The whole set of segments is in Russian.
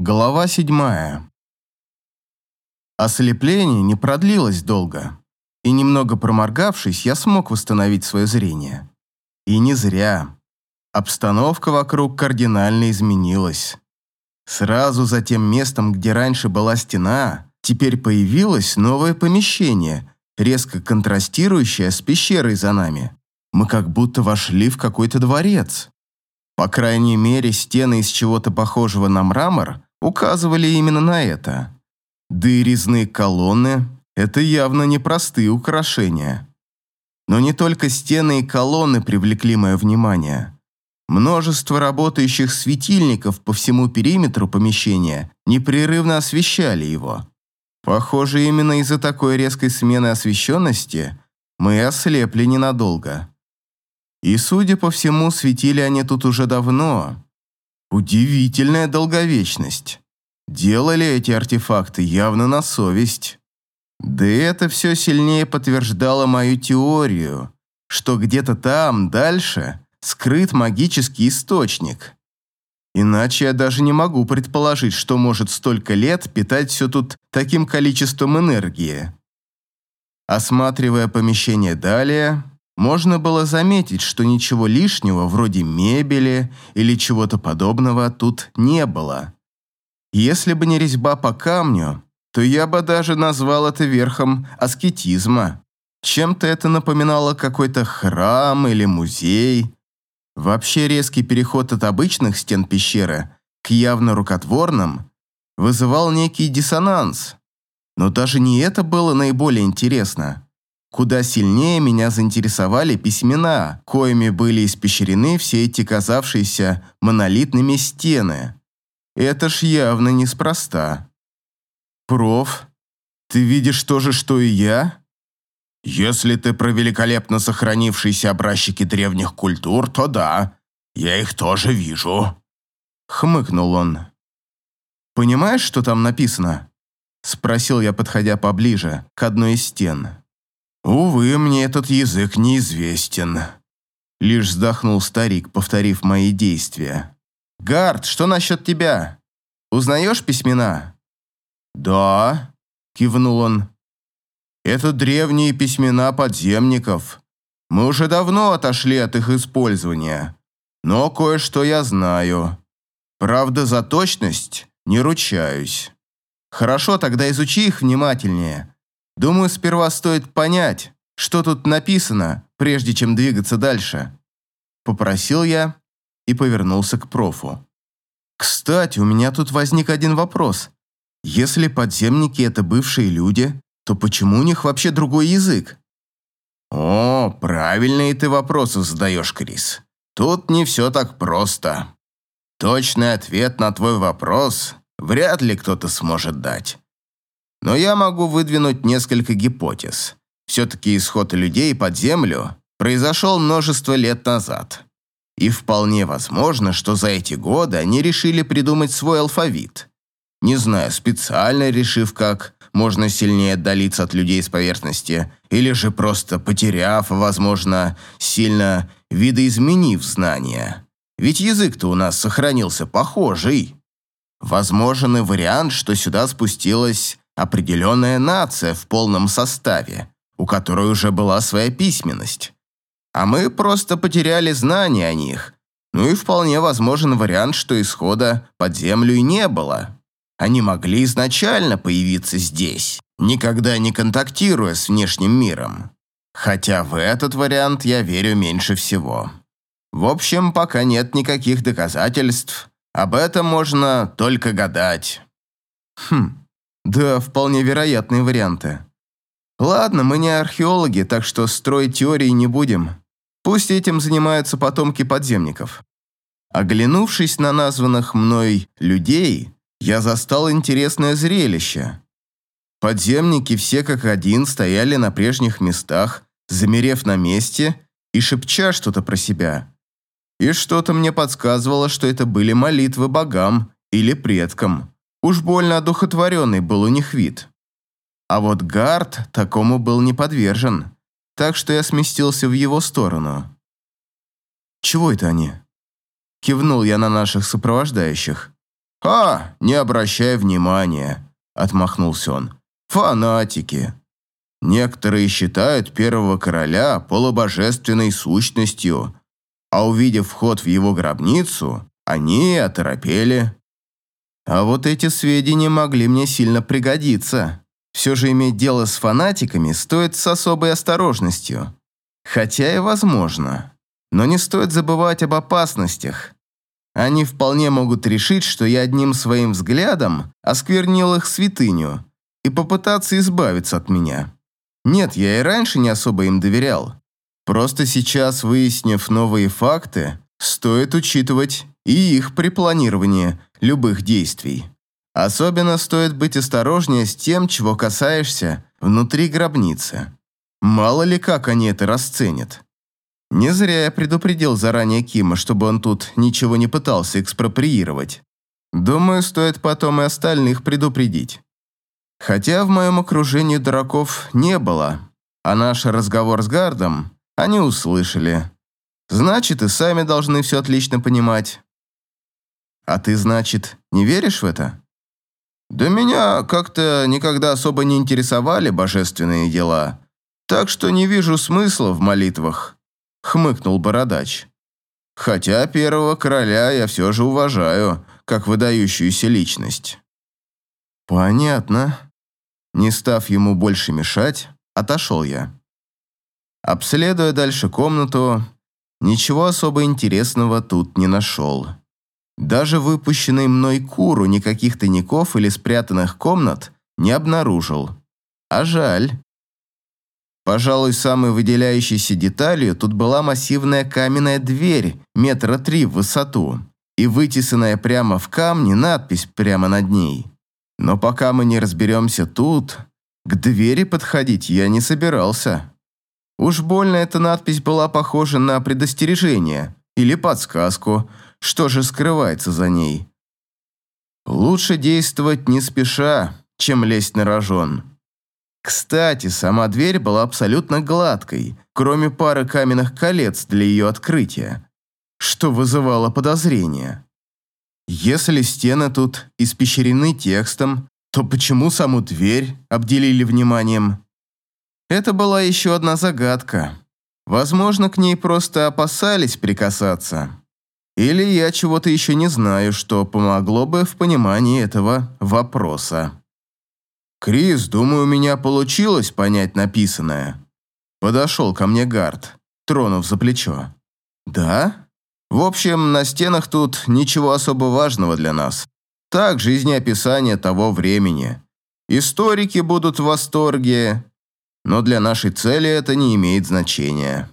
Глава седьмая. Ослепление не продлилось долго, и немного проморгавшись, я смог восстановить свое зрение. И не зря. Обстановка вокруг кардинально изменилась. Сразу за тем местом, где раньше была стена, теперь появилось новое помещение, резко контрастирующее с пещерой за нами. Мы как будто вошли в какой-то дворец. По крайней мере, стены из чего-то похожего на мрамор указывали именно на это. Да и резные колонны – это явно непростые украшения. Но не только стены и колонны привлекли мое внимание. Множество работающих светильников по всему периметру помещения непрерывно освещали его. Похоже, именно из-за такой резкой смены освещенности мы ослепли ненадолго. И, судя по всему, светили они тут уже давно, Удивительная долговечность. Делали эти артефакты явно на совесть. Да и это все сильнее подтверждало мою теорию, что где-то там, дальше, скрыт магический источник. Иначе я даже не могу предположить, что может столько лет питать все тут таким количеством энергии. Осматривая помещение далее, можно было заметить, что ничего лишнего, вроде мебели или чего-то подобного, тут не было. Если бы не резьба по камню, то я бы даже назвал это верхом аскетизма. Чем-то это напоминало какой-то храм или музей. Вообще резкий переход от обычных стен пещеры к явно рукотворным вызывал некий диссонанс. Но даже не это было наиболее интересно. Куда сильнее меня заинтересовали письмена, коими были испещрены все эти казавшиеся монолитными стены. Это ж явно неспроста. «Проф, ты видишь то же, что и я?» «Если ты про великолепно сохранившиеся образчики древних культур, то да, я их тоже вижу», — хмыкнул он. «Понимаешь, что там написано?» — спросил я, подходя поближе, к одной из стен. «Увы, мне этот язык неизвестен», — лишь вздохнул старик, повторив мои действия. «Гард, что насчет тебя? Узнаешь письмена?» «Да», — кивнул он. «Это древние письмена подземников. Мы уже давно отошли от их использования, но кое-что я знаю. Правда, за точность не ручаюсь. Хорошо, тогда изучи их внимательнее» Думаю, сперва стоит понять, что тут написано, прежде чем двигаться дальше. Попросил я и повернулся к профу. Кстати, у меня тут возник один вопрос. Если подземники – это бывшие люди, то почему у них вообще другой язык? О, правильные ты вопросы задаешь, Крис. Тут не все так просто. Точный ответ на твой вопрос вряд ли кто-то сможет дать. Но я могу выдвинуть несколько гипотез. Все-таки исход людей под землю произошел множество лет назад. И вполне возможно, что за эти годы они решили придумать свой алфавит. Не знаю, специально решив, как можно сильнее отдалиться от людей с поверхности, или же просто потеряв, возможно, сильно видоизменив знания. Ведь язык-то у нас сохранился похожий. Возможен и вариант, что сюда спустилась определенная нация в полном составе, у которой уже была своя письменность. А мы просто потеряли знания о них. Ну и вполне возможен вариант, что исхода под землю и не было. Они могли изначально появиться здесь, никогда не контактируя с внешним миром. Хотя в этот вариант я верю меньше всего. В общем, пока нет никаких доказательств. Об этом можно только гадать. Хм, да, вполне вероятные варианты. Ладно, мы не археологи, так что строить теории не будем. Пусть этим занимаются потомки подземников. Оглянувшись на названных мной людей, я застал интересное зрелище. Подземники все как один стояли на прежних местах, замерев на месте и шепча что-то про себя. И что-то мне подсказывало, что это были молитвы богам или предкам. Уж больно одухотворенный был у них вид. А вот Гард такому был не подвержен, так что я сместился в его сторону. «Чего это они?» Кивнул я на наших сопровождающих. «А, не обращай внимания», — отмахнулся он. «Фанатики. Некоторые считают первого короля полубожественной сущностью, а увидев вход в его гробницу, они оторопели. А вот эти сведения могли мне сильно пригодиться. Все же иметь дело с фанатиками стоит с особой осторожностью. Хотя и возможно. Но не стоит забывать об опасностях. Они вполне могут решить, что я одним своим взглядом осквернил их святыню и попытаться избавиться от меня. Нет, я и раньше не особо им доверял. Просто сейчас, выяснив новые факты, стоит учитывать и их при планировании любых действий. Особенно стоит быть осторожнее с тем, чего касаешься внутри гробницы. Мало ли как они это расценят. Не зря я предупредил заранее Кима, чтобы он тут ничего не пытался экспроприировать. Думаю, стоит потом и остальных предупредить. Хотя в моем окружении дураков не было, а наш разговор с Гардом они услышали. Значит, и сами должны все отлично понимать. А ты, значит, не веришь в это? Да меня как-то никогда особо не интересовали божественные дела, так что не вижу смысла в молитвах, хмыкнул бородач. Хотя первого короля я все же уважаю, как выдающуюся личность. Понятно. Не став ему больше мешать, отошел я. Обследуя дальше комнату, ничего особо интересного тут не нашел. Даже выпущенный мной куру никаких тайников или спрятанных комнат не обнаружил. А жаль. Пожалуй, самой выделяющейся деталью тут была массивная каменная дверь метра три в высоту и вытесанная прямо в камне надпись прямо над ней. Но пока мы не разберемся тут, к двери подходить я не собирался. Уж больно эта надпись была похожа на предостережение или подсказку – что же скрывается за ней? Лучше действовать не спеша, чем лезть на рожон. Кстати, сама дверь была абсолютно гладкой, кроме пары каменных колец для ее открытия, что вызывало подозрения. Если стены тут испещрены текстом, то почему саму дверь обделили вниманием? Это была еще одна загадка. Возможно, к ней просто опасались прикасаться. Или я чего-то еще не знаю, что помогло бы в понимании этого вопроса. «Крис, думаю, у меня получилось понять написанное». Подошел ко мне Гард, тронув за плечо. «Да? В общем, на стенах тут ничего особо важного для нас. Так, жизнеописание того времени. Историки будут в восторге, но для нашей цели это не имеет значения».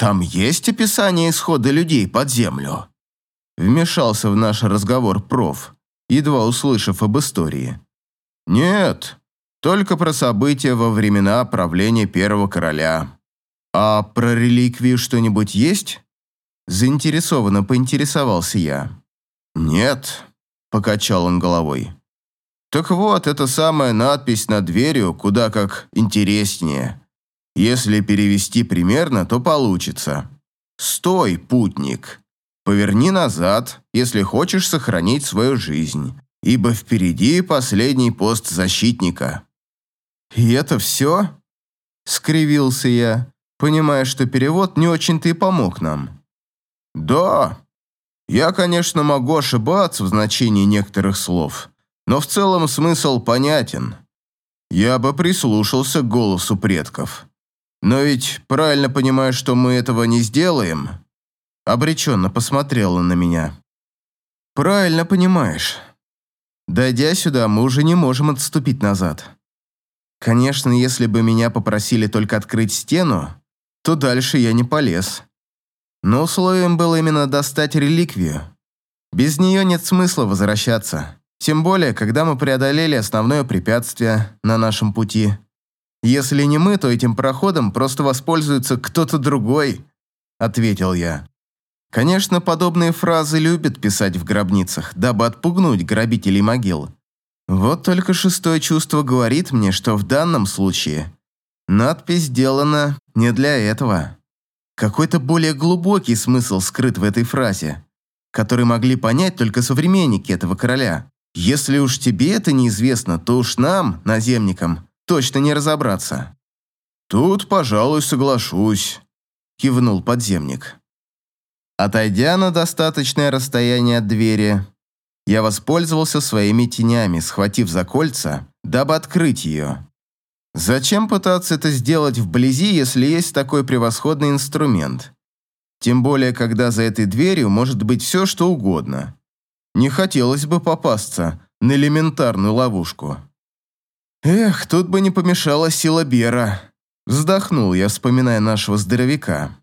«Там есть описание исхода людей под землю?» Вмешался в наш разговор проф, едва услышав об истории. «Нет, только про события во времена правления первого короля. А про реликвию что-нибудь есть?» Заинтересованно поинтересовался я. «Нет», – покачал он головой. «Так вот, это самая надпись над дверью куда как интереснее. Если перевести примерно, то получится. «Стой, путник! Поверни назад, если хочешь сохранить свою жизнь, ибо впереди последний пост защитника». «И это все?» – скривился я, понимая, что перевод не очень-то и помог нам. «Да, я, конечно, могу ошибаться в значении некоторых слов, но в целом смысл понятен. Я бы прислушался к голосу предков». «Но ведь правильно понимаю, что мы этого не сделаем?» Обреченно посмотрела на меня. «Правильно понимаешь. Дойдя сюда, мы уже не можем отступить назад. Конечно, если бы меня попросили только открыть стену, то дальше я не полез. Но условием было именно достать реликвию. Без нее нет смысла возвращаться. Тем более, когда мы преодолели основное препятствие на нашем пути – если не мы, то этим проходом просто воспользуется кто-то другой», — ответил я. Конечно, подобные фразы любят писать в гробницах, дабы отпугнуть грабителей могил. Вот только шестое чувство говорит мне, что в данном случае надпись сделана не для этого. Какой-то более глубокий смысл скрыт в этой фразе. который могли понять только современники этого короля. Если уж тебе это неизвестно, то уж нам, наземникам, точно не разобраться». «Тут, пожалуй, соглашусь», – кивнул подземник. Отойдя на достаточное расстояние от двери, я воспользовался своими тенями, схватив за кольца, дабы открыть ее. Зачем пытаться это сделать вблизи, если есть такой превосходный инструмент? Тем более, когда за этой дверью может быть все, что угодно. Не хотелось бы попасться на элементарную ловушку. Эх, тут бы не помешала сила Бера. Вздохнул я, вспоминая нашего здоровяка.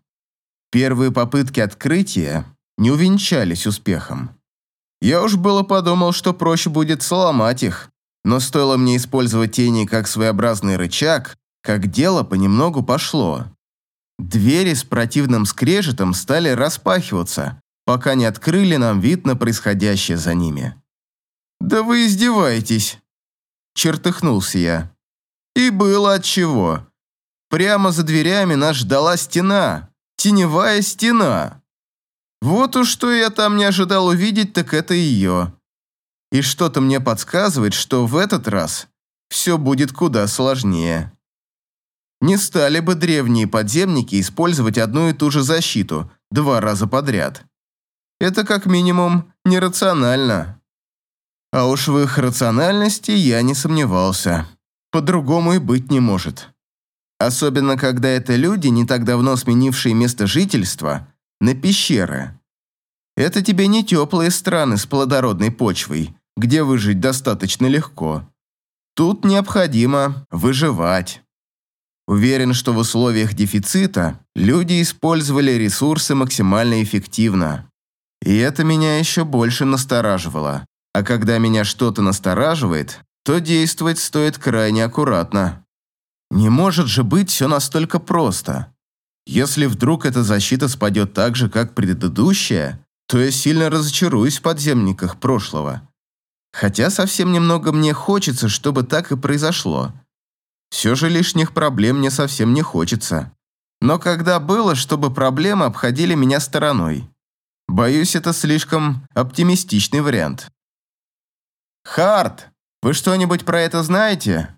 Первые попытки открытия не увенчались успехом. Я уж было подумал, что проще будет сломать их, но стоило мне использовать тени как своеобразный рычаг, как дело понемногу пошло. Двери с противным скрежетом стали распахиваться, пока не открыли нам вид на происходящее за ними. «Да вы издеваетесь!» Чертыхнулся я. И было отчего. Прямо за дверями нас ждала стена, теневая стена. Вот уж что я там не ожидал увидеть, так это ее. И что-то мне подсказывает, что в этот раз все будет куда сложнее. Не стали бы древние подземники использовать одну и ту же защиту два раза подряд. Это как минимум нерационально. А уж в их рациональности я не сомневался. По-другому и быть не может. Особенно, когда это люди, не так давно сменившие место жительства, на пещеры. Это тебе не теплые страны с плодородной почвой, где выжить достаточно легко. Тут необходимо выживать. Уверен, что в условиях дефицита люди использовали ресурсы максимально эффективно. И это меня еще больше настораживало. А когда меня что-то настораживает, то действовать стоит крайне аккуратно. Не может же быть все настолько просто. Если вдруг эта защита спадет так же, как предыдущая, то я сильно разочаруюсь в подземниках прошлого. Хотя совсем немного мне хочется, чтобы так и произошло. Все же лишних проблем мне совсем не хочется. Но когда было, чтобы проблемы обходили меня стороной? Боюсь, это слишком оптимистичный вариант. «Харт, вы что-нибудь про это знаете?»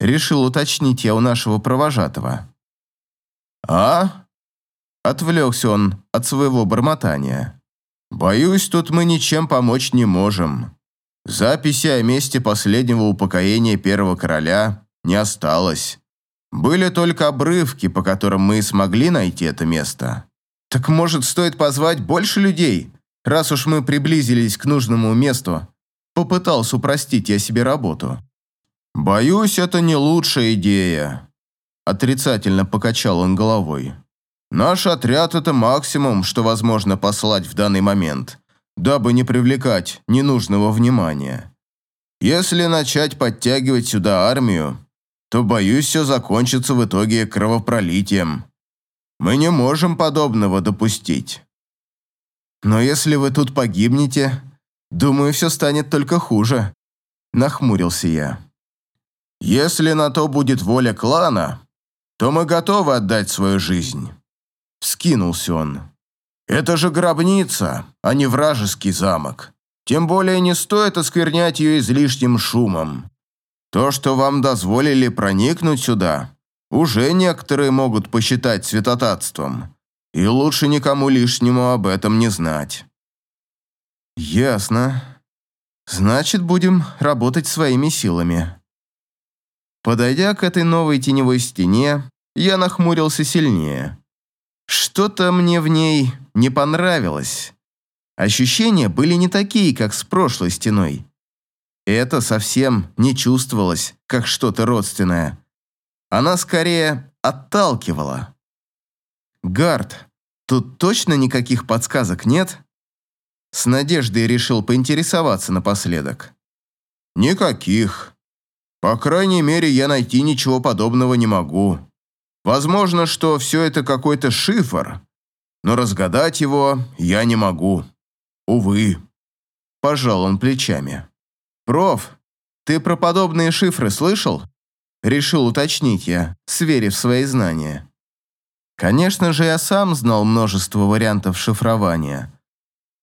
Решил уточнить я у нашего провожатого. «А?» Отвлекся он от своего бормотания. «Боюсь, тут мы ничем помочь не можем. Записи о месте последнего упокоения первого короля не осталось. Были только обрывки, по которым мы смогли найти это место. Так может, стоит позвать больше людей, раз уж мы приблизились к нужному месту? Попытался упростить я себе работу. Боюсь, это не лучшая идея. Отрицательно покачал он головой. Наш отряд – это максимум, что возможно послать в данный момент, дабы не привлекать ненужного внимания. Если начать подтягивать сюда армию, то, боюсь, все закончится в итоге кровопролитием. Мы не можем подобного допустить. Но если вы тут погибнете, думаю, все станет только хуже, нахмурился я. Если на то будет воля клана, то мы готовы отдать свою жизнь. Вскинулся он. Это же гробница, а не вражеский замок. Тем более не стоит осквернять ее излишним шумом. То, что вам дозволили проникнуть сюда, уже некоторые могут посчитать святотатством. И лучше никому лишнему об этом не знать. Ясно. Значит, будем работать своими силами. Подойдя к этой новой теневой стене, я нахмурился сильнее. Что-то мне в ней не понравилось. Ощущения были не такие, как с прошлой стеной. Это совсем не чувствовалось, как что-то родственное. Она скорее отталкивала. «Гард, тут точно никаких подсказок нет?» С надеждой решил поинтересоваться напоследок. «Никаких. По крайней мере, я найти ничего подобного не могу. Возможно, что все это какой-то шифр, но разгадать его я не могу». Увы. Пожал он плечами. Проф, ты про подобные шифры слышал? Решил уточнить я, сверив свои знания. Конечно же, я сам знал множество вариантов шифрования.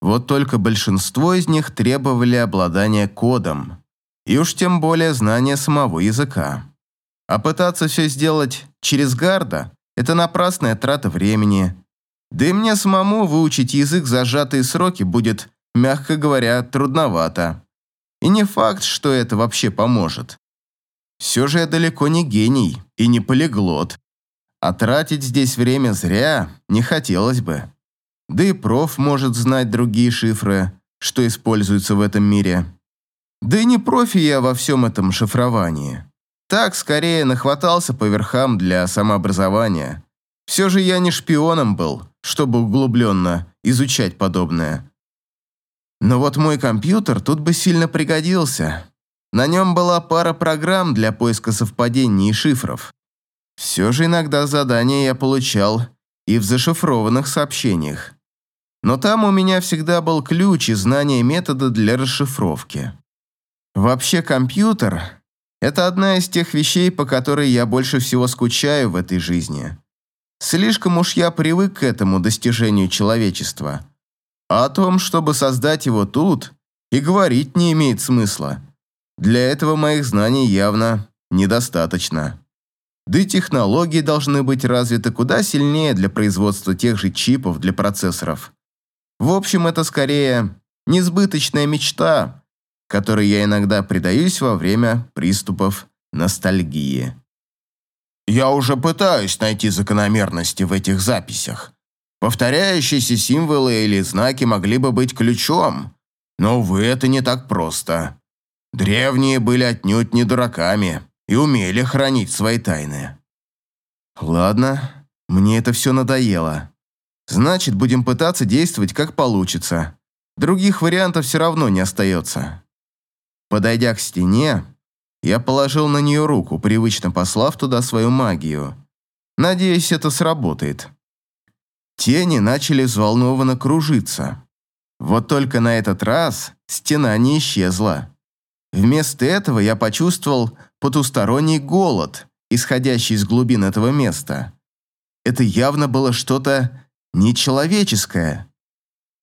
Вот только большинство из них требовали обладания кодом, и уж тем более знания самого языка. А пытаться все сделать через гарда – это напрасная трата времени. Да и мне самому выучить язык за сжатые сроки будет, мягко говоря, трудновато. И не факт, что это вообще поможет. Все же я далеко не гений и не полиглот. А тратить здесь время зря не хотелось бы. Да и проф может знать другие шифры, что используются в этом мире. Да и не профи я во всем этом шифровании. Так, скорее, нахватался по верхам для самообразования. Все же я не шпионом был, чтобы углубленно изучать подобное. Но вот мой компьютер тут бы сильно пригодился. На нем была пара программ для поиска совпадений и шифров. Все же иногда задания я получал и в зашифрованных сообщениях. Но там у меня всегда был ключ и знание метода для расшифровки. Вообще компьютер – это одна из тех вещей, по которой я больше всего скучаю в этой жизни. Слишком уж я привык к этому достижению человечества. А о том, чтобы создать его тут, и говорить не имеет смысла. Для этого моих знаний явно недостаточно. Да и технологии должны быть развиты куда сильнее для производства тех же чипов для процессоров. В общем, это скорее несбыточная мечта, которой я иногда предаюсь во время приступов ностальгии. Я уже пытаюсь найти закономерности в этих записях. Повторяющиеся символы или знаки могли бы быть ключом, но, увы, это не так просто. Древние были отнюдь не дураками и умели хранить свои тайны. Ладно, мне это все надоело. Значит, будем пытаться действовать как получится. Других вариантов все равно не остается. Подойдя к стене, я положил на нее руку, привычно послав туда свою магию. Надеюсь, это сработает. Тени начали взволнованно кружиться. Вот только на этот раз стена не исчезла. Вместо этого я почувствовал потусторонний голод, исходящий из глубин этого места. Это явно было что-то нечеловеческое.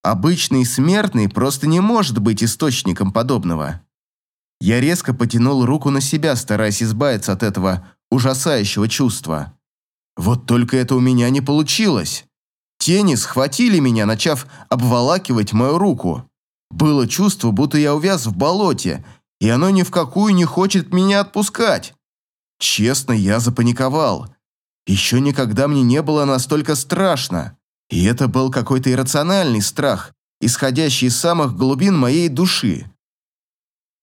Обычный смертный просто не может быть источником подобного. Я резко потянул руку на себя, стараясь избавиться от этого ужасающего чувства. Вот только это у меня не получилось. Тени схватили меня, начав обволакивать мою руку. Было чувство, будто я увяз в болоте, и оно ни в какую не хочет меня отпускать. Честно, я запаниковал. Еще никогда мне не было настолько страшно. И это был какой-то иррациональный страх, исходящий из самых глубин моей души.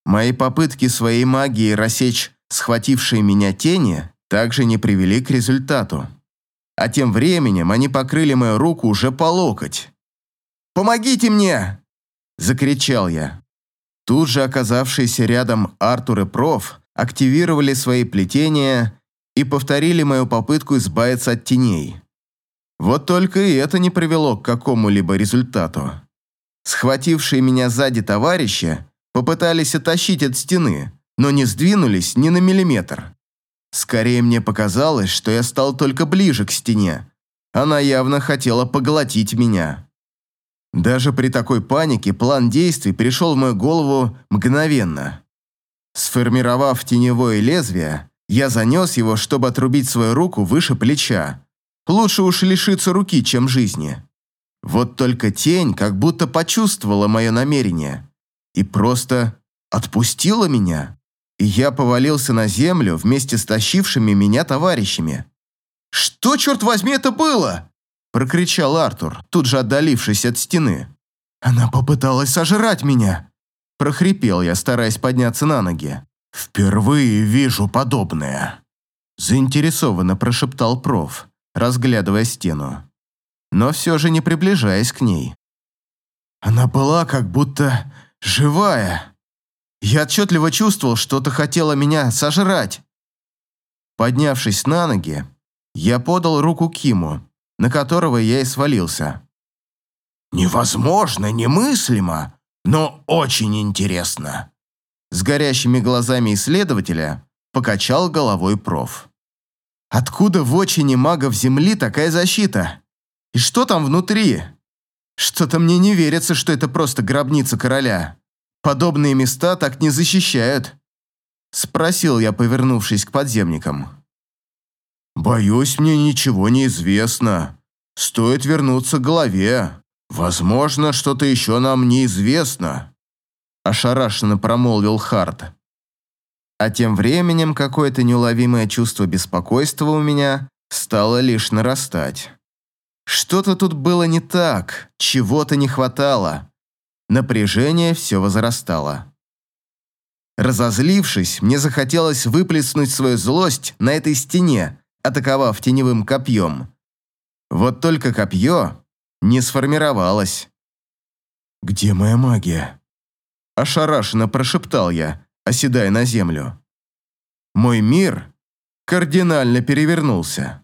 Мои попытки своей магией рассечь схватившие меня тени также не привели к результату. А тем временем они покрыли мою руку уже по локоть. «Помогите мне!» – закричал я. Тут же оказавшиеся рядом Артур и Проф активировали свои плетения и повторили мою попытку избавиться от теней. Вот только и это не привело к какому-либо результату. Схватившие меня сзади товарищи попытались оттащить от стены, но не сдвинулись ни на миллиметр. Скорее мне показалось, что я стал только ближе к стене. Она явно хотела поглотить меня. Даже при такой панике план действий пришел в мою голову мгновенно. Сформировав теневое лезвие, я занес его, чтобы отрубить свою руку выше плеча. Лучше уж лишиться руки, чем жизни. Вот только тень как будто почувствовала мое намерение и просто отпустила меня, и я повалился на землю вместе с тащившими меня товарищами. «Что, черт возьми, это было?» – прокричал Артур, тут же отдалившись от стены. «Она попыталась сожрать меня!» – прохрипел я, стараясь подняться на ноги. «Впервые вижу подобное!» – заинтересованно прошептал проф разглядывая стену, но все же не приближаясь к ней. Она была как будто живая. Я отчетливо чувствовал, что-то хотело меня сожрать. Поднявшись на ноги, я подал руку Киму, на которого я и свалился. «Невозможно, немыслимо, но очень интересно!» С горящими глазами исследователя покачал головой проф. Откуда в очине магов Земли такая защита? И что там внутри? Что-то мне не верится, что это просто гробница короля. Подобные места так не защищают. Спросил я, повернувшись к подземникам. «Боюсь, мне ничего не известно. Стоит вернуться к голове. Возможно, что-то еще нам неизвестно», – ошарашенно промолвил Харт. А тем временем какое-то неуловимое чувство беспокойства у меня стало лишь нарастать. Что-то тут было не так, чего-то не хватало. Напряжение все возрастало. Разозлившись, мне захотелось выплеснуть свою злость на этой стене, атаковав теневым копьем. Вот только копье не сформировалось. «Где моя магия?» Ошарашенно прошептал я, оседая на землю. Мой мир кардинально перевернулся.